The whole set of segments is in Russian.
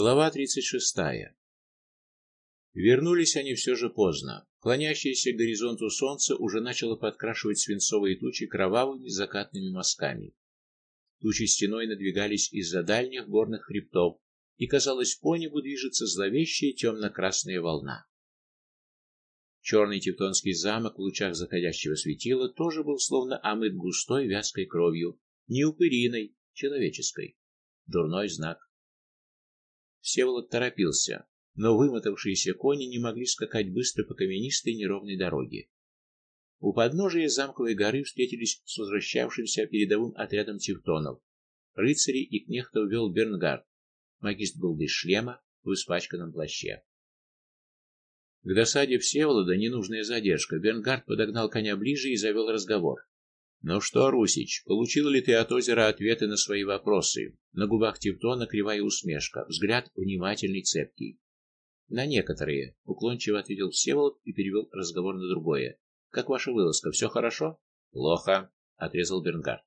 Глава 36. Вернулись они все же поздно. Клонящееся к горизонту солнце уже начало подкрашивать свинцовые тучи кровавыми закатными мазками. Тучи стеной надвигались из-за дальних горных хребтов, и казалось, по небу движется зловещая темно-красная волна. Черный тевтонский замок в лучах заходящего светила тоже был словно омыт густой вязкой кровью, не упыриной, человеческой. Дурной знак. Всеволод торопился, но вымотавшиеся кони не могли скакать быстро по каменистой неровной дороге. У подножия замковой горы встретились с возвращавшимся передовым отрядом тевтонов. Рыцарей и кнехтов вел Бернгард. Магист был без шлема, в испачканном плаще. К досаде Всеволода ненужная задержка. Бернгард подогнал коня ближе и завел разговор. Ну что, Русич, получил ли ты от озера ответы на свои вопросы? На губах Тевтона кривая усмешка, взгляд внимательный, цепкий. На некоторые, уклончиво ответил Всеволод и перевел разговор на другое. Как ваша вылазка, все хорошо? Плохо, отрезал Бернгард.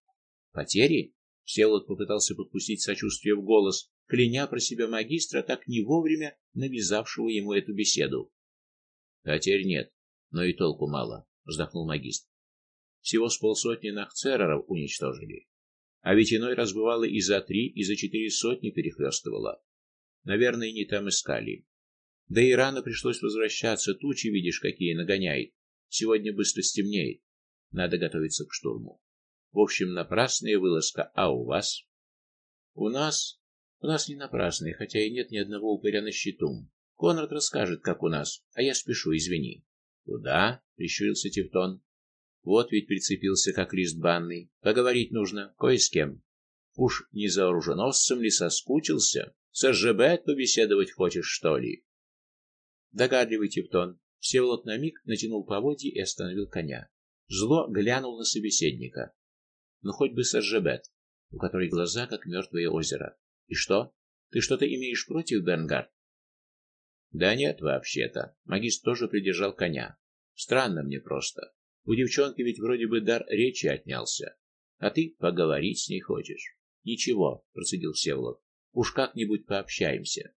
Потери? Всеволод попытался подпустить сочувствие в голос, кляня про себя магистра, так не вовремя навязавшего ему эту беседу. Потерь нет, но и толку мало, вздохнул магистр. Всего с полсотни нахцереров уничтожили. А ведь иной раз бывало и за три, и за четыре сотни перехлестывало. Наверное, не там искали. Да и рано пришлось возвращаться, тучи, видишь, какие нагоняет. Сегодня быстро стемнеет. Надо готовиться к штурму. В общем, напрасная вылазка, а у вас? У нас? У нас не напрасная, хотя и нет ни одного упыря на счету. Конрад расскажет, как у нас, а я спешу, извини. Куда? прищурился Тевтон. Вот ведь прицепился как лист банный. Поговорить нужно кое с кем. Уж не за оруженосцем ли соскучился? С РЖБ побеседовать хочешь, что ли? Догадливый Тевтон. Всеволод на миг натянул поводья и остановил коня. Зло глянул на собеседника. Ну хоть бы с РЖБ, у которой глаза как мертвое озеро. И что? Ты что-то имеешь против, Бернгард? Да нет, вообще-то. Магист тоже придержал коня. Странно мне просто. У девчонки ведь вроде бы дар речи отнялся. А ты поговорить с ней хочешь. Ничего, процедил Всеволод. Уж как-нибудь пообщаемся.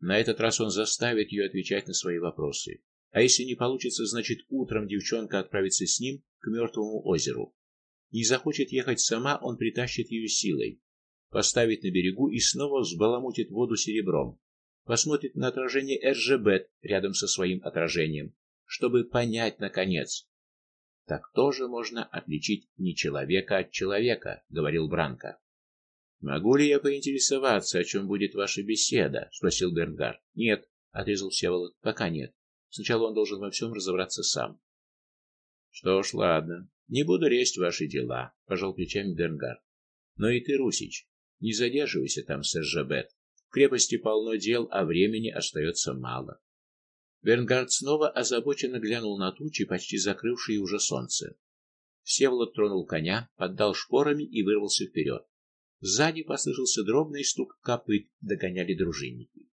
На этот раз он заставит ее отвечать на свои вопросы. А если не получится, значит, утром девчонка отправится с ним к мертвому озеру. Не захочет ехать сама, он притащит ее силой, поставит на берегу и снова взбаламутит воду серебром. Посмотрит на отражение РЖБ рядом со своим отражением, чтобы понять наконец, так тоже можно отличить не человека от человека, говорил Бранко. Могу ли я поинтересоваться, о чем будет ваша беседа, спросил Бернгард. Нет, отрезал Всеволод. Пока нет. Сначала он должен во всем разобраться сам. Что ж, ладно. Не буду лезть в ваши дела, пожал плечами Бернгард. Но и ты, Русич, не задерживайся там с РЖБ. В крепости полно дел, а времени остается мало. Бернгард снова озабоченно глянул на тучи, почти закрывшие уже солнце. Всеволод тронул коня, поддал шпорами и вырвался вперед. Сзади послышался дробный стук копыт, догоняли дружинники.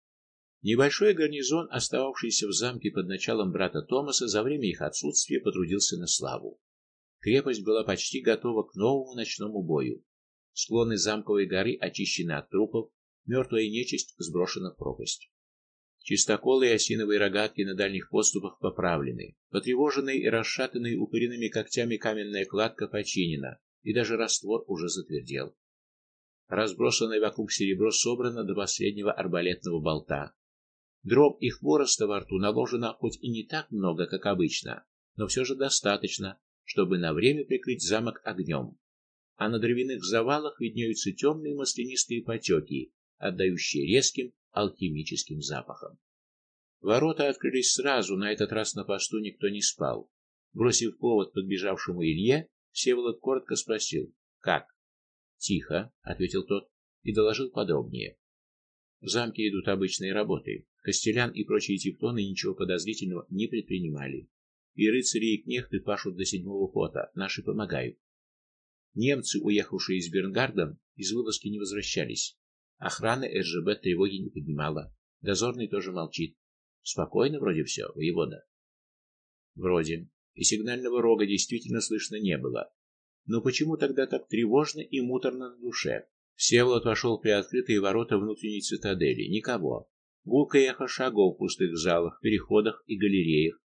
Небольшой гарнизон, остававшийся в замке под началом брата Томаса, за время их отсутствия потрудился на славу. Крепость была почти готова к новому ночному бою. Склоны замковой горы очищены от трупов, мертвая нечисть сброшена в пропасть. Чистоколы и осиновые рогатки на дальних подступах поправлены. Потревоженная и расшатанная упыриными когтями каменная кладка починена, и даже раствор уже затвердел. Разбросанное вокруг серебро собрано до последнего арбалетного болта. Дров и хвороста во рту наложено хоть и не так много, как обычно, но все же достаточно, чтобы на время прикрыть замок огнем. А на дровяных завалах виднеются темные маслянистые потеки, отдающие резким алхимическим запахом. Ворота открылись сразу, на этот раз на посту никто не спал. Бросив повод подбежавшему Илье, Всеволод коротко спросил: "Как?" "Тихо", ответил тот и доложил подробнее. В замке идут обычные работы. Костелян и прочие тевтоны ничего подозрительного не предпринимали. И рыцари и кнехты пашут до седьмого пота, наши помогают. Немцы, уехавшие из Бернгарда, из вылазки не возвращались. Охрана РЖБ тревоги не поднимала. Дозорный тоже молчит. Спокойно вроде все, воевода. Вроде. И сигнального рога действительно слышно не было. Но почему тогда так тревожно и муторно на душе? Всеволод вошел в приоткрытые ворота внутренней цитадели. Никого. Гулкое эхо шагов в пустых залах, переходах и галереях.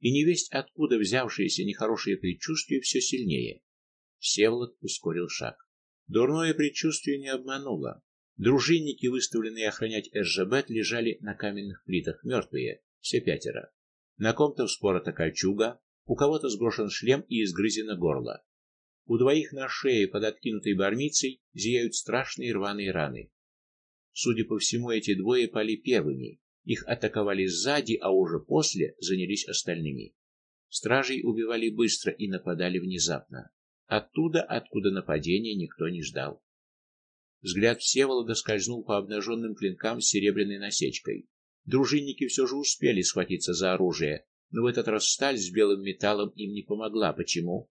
И невесть откуда взявшееся нехорошее предчувствие все сильнее. Всеволод ускорил шаг. Дурное предчувствие не обмануло. Дружинники, выставленные охранять Эржебет, лежали на каменных плитах, мертвые, все пятеро. На ком-то вспорота кольчуга, у кого-то сброшен шлем и изгрызено горло. У двоих на шее под откинутой бармицей зияют страшные рваные раны. Судя по всему, эти двое пали первыми. Их атаковали сзади, а уже после занялись остальными. Стражей убивали быстро и нападали внезапно. Оттуда, откуда нападения никто не ждал. Взгляд Всеволода скользнул по обнаженным клинкам с серебряной насечкой. Дружинники все же успели схватиться за оружие, но в этот раз сталь с белым металлом им не помогла. Почему?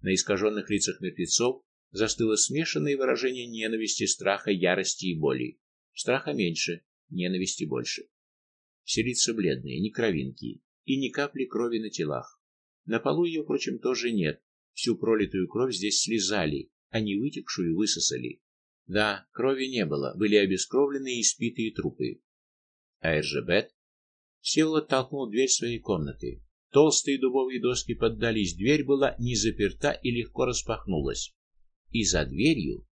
На искаженных лицах мертвецов застыло смешанное выражение ненависти, страха, ярости и боли. Страха меньше, ненависти больше. Все лица бледные, не кровинки и ни капли крови на телах. На полу ее, впрочем, тоже нет. Всю пролитую кровь здесь слезали, а не вытекшую высосали. Да, крови не было, были обескровленные и спитые трупы. А Эржебет Всеволод толкнул дверь своей комнаты. Толстые дубовые доски поддались, дверь была не заперта и легко распахнулась. И за дверью,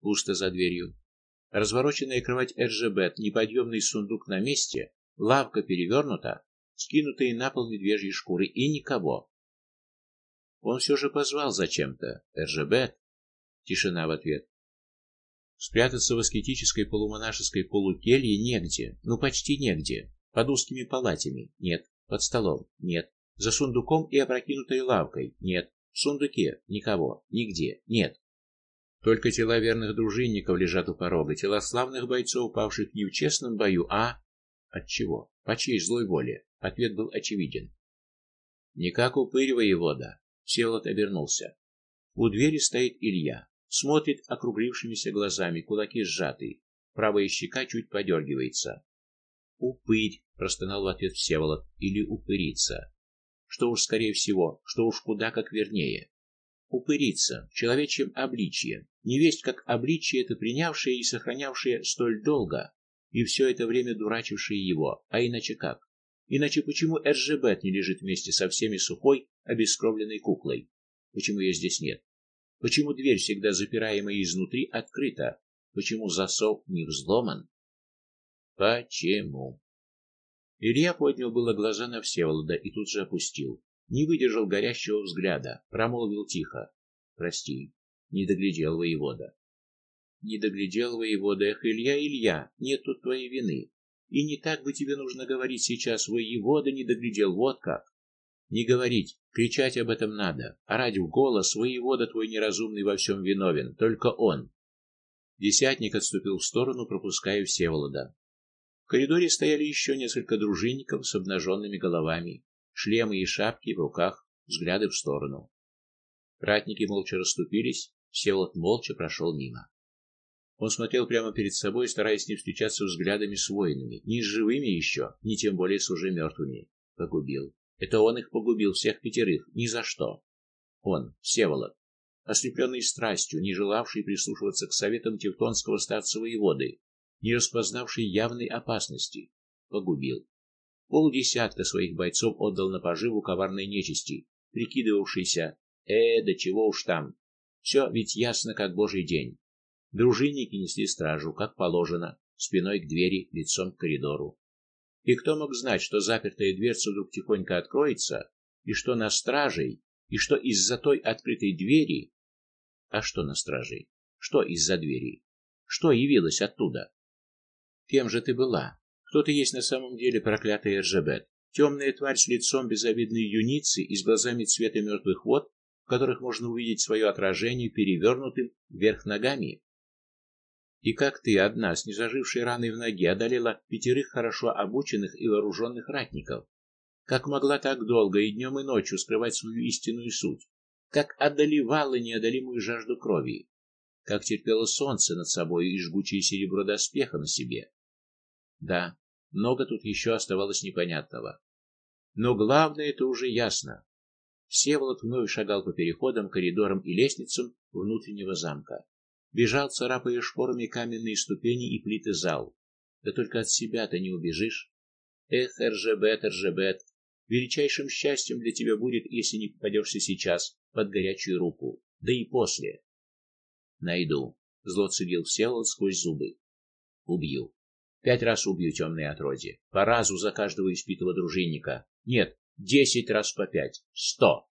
пусто за дверью, развороченная кровать Эржебет, неподъемный сундук на месте, лавка перевернута, скинутые на пол медвежьи шкуры и никого. Он все же позвал зачем-то: "Эржебет". Тишина в ответ. Спрятаться в аскетической полумонашеской полукелье негде, ну почти негде. Под узкими палатами нет. Под столом? Нет. За сундуком и опрокинутой лавкой? Нет. В сундуке? Никого. Нигде. Нет. Только тела верных дружинников лежат у порога, тела славных бойцов, павших не в честном бою, а от чего? По чьей злой воле? Ответ был очевиден. Не как упырь воевода. Всеволод обернулся. У двери стоит Илья, смотрит округлившимися глазами, кулаки сжаты, правая щека чуть подергивается. Упырь, простонал в ответ Всеволод, или упырица. Что уж скорее всего, что уж куда как вернее. Упырица в человечьем обличье, невесть как обличье это принявшее и сохранявшее столь долго, и все это время дурачившее его, а иначе как? Иначе почему Эржебет не лежит вместе со всеми сухой, обескровленной куклой? Почему ее здесь нет? Почему дверь, всегда запираемая изнутри, открыта? Почему засов не взломан? Почему? Илья поднял было глаза на Всеволода и тут же опустил. Не выдержал горящего взгляда, промолвил тихо: "Прости, не доглядел воевода". Не доглядел воевода, эх, Илья, Илья, нет тут твоей вины. И не так бы тебе нужно говорить сейчас, воевода не доглядел, вот как. Не говорить, кричать об этом надо, орать в голос, воевода твой неразумный во всем виновен, только он. Десятник отступил в сторону, пропуская Всеволода коридоре стояли еще несколько дружинников с обнаженными головами, шлемы и шапки в руках, взгляды в сторону. Ратники молча расступились, Всеволод молча прошел мимо. Он смотрел прямо перед собой, стараясь не встречаться взглядами с воинами, ни с живыми еще, ни тем более с уже мертвыми. Погубил. Это он их погубил всех пятерых, ни за что. Он, Всеволод, ослепленный страстью, не желавший прислушиваться к советам тевтонского старца воеводы, не распознавший явной опасности, погубил. Полдесятка своих бойцов отдал на поживу коварной нечисти, прикидывавшейся: "Э, да чего уж там. Все ведь ясно как божий день". Дружинники несли стражу, как положено, спиной к двери, лицом к коридору. И кто мог знать, что запертая дверца вдруг тихонько откроется, и что на стражей, и что из-за той открытой двери, а что на стражей, что из-за двери, что явилось оттуда? Кем же ты была? Кто ты есть на самом деле, проклятая Эржебет? Темная тварь с лицом безобидной юницы и с глазами цвета мертвых вод, в которых можно увидеть свое отражение перевернутым вверх ногами? И как ты одна с незажившей раной в ноге одолела пятерых хорошо обученных и вооруженных ратников? Как могла так долго и днем и ночью скрывать свою истинную суть? Как одолевала неодолимую жажду крови? Как терпела солнце над собой и жгучее серебро доспеха на себе? Да, много тут еще оставалось непонятного. Но главное это уже ясно. Всеволод вновь шагал по переходам, коридорам и лестницам внутреннего замка. Бежал, царапая шпорами каменные ступени и плиты зал. Да только от себя-то не убежишь. Эх, Эржебет, Эржебет, величайшим счастьем для тебя будет, если не попадешься сейчас под горячую руку, да и после. Найду, зло цедил Всеволод сквозь зубы. Убью. Пять раз убью темное отродье. По разу за каждого испитого дружинника. Нет, десять раз по пять. Сто.